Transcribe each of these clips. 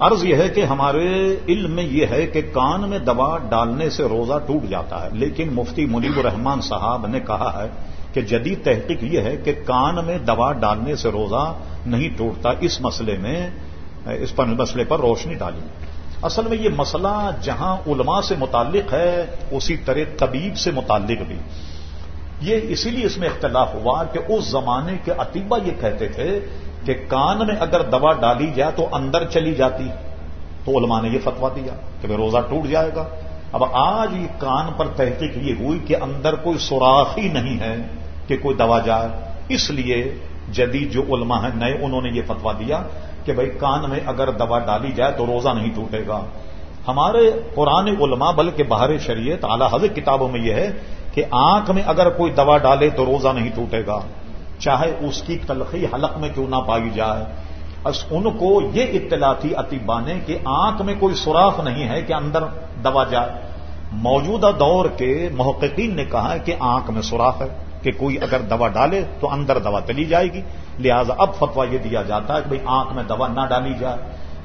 عرض یہ ہے کہ ہمارے علم میں یہ ہے کہ کان میں دوا ڈالنے سے روزہ ٹوٹ جاتا ہے، لیکن مفتی منیب الرحمان صاحب نے کہا ہے کہ جدید تحقیق یہ ہے کہ کان میں دوا ڈالنے سے روزہ نہیں ٹوٹتا، اس مسئلے میں، اس پر مسئلے پر روشنی ڈالی۔ اصل میں یہ مسئلہ جہاں علماء سے متعلق ہے، اسی طرح طبیب سے متعلق بھی۔ یہ اسی لیے اس میں اختلاف ہوا کہ اس زمانے کے اطیبہ یہ کہتے تھے کہ کان میں اگر دوا ڈالی جائے تو اندر چلی جاتی۔ تو علماء نے یہ فتوا دیا کہ روزہ ٹوٹ جائے گا۔ اب آج یہ کان پر تحقیق یہ ہوئی کہ اندر کوئی سوراخ ہی نہیں ہے کہ کوئی دوا جائے۔ اس لیے جدید جو علماء ہیں نئے، انہوں نے یہ فتوا دیا کہ بھائی کان میں اگر دوا ڈالی جائے تو روزہ نہیں ٹوٹے گا۔ ہمارے پرانے علماء بلکہ باہر شریعت اعلی حضرت کتابوں میں یہ ہے کہ آنکھ میں اگر کوئی دوا ڈالے تو روزہ نہیں ٹوٹے گا۔ چاہے اس کی تلخی حلق میں کیوں نہ پائی جائے۔ ان کو یہ اطلاع تھی اطیبا نے کہ آنکھ میں کوئی سوراخ نہیں ہے کہ اندر دوا جائے۔ موجودہ دور کے محققین نے کہا کہ آنکھ میں سوراخ ہے کہ کوئی اگر دوا ڈالے تو اندر دوا چلی جائے گی۔ لہذا اب فتوا یہ دیا جاتا ہے کہ بھائی آنکھ میں دوا نہ ڈالی جائے۔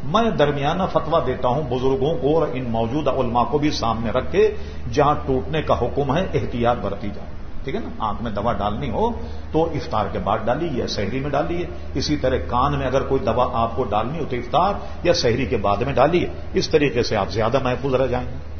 میں درمیانہ فتوا دیتا ہوں بزرگوں کو اور ان موجودہ علماء کو بھی سامنے رکھ کے جہاں ٹوٹنے کا حکم ہے، احتیاط برتی جائے۔ ٹھیک ہے نا؟ آنکھ میں دوا ڈالنی ہو تو افطار کے بعد ڈالیے یا شہری میں ڈالیے اسی طرح کان میں اگر کوئی دوا آپ کو ڈالنی ہو تو افطار یا شہری کے بعد میں ڈالیے اس طریقے سے آپ زیادہ محفوظ رہ جائیں گے۔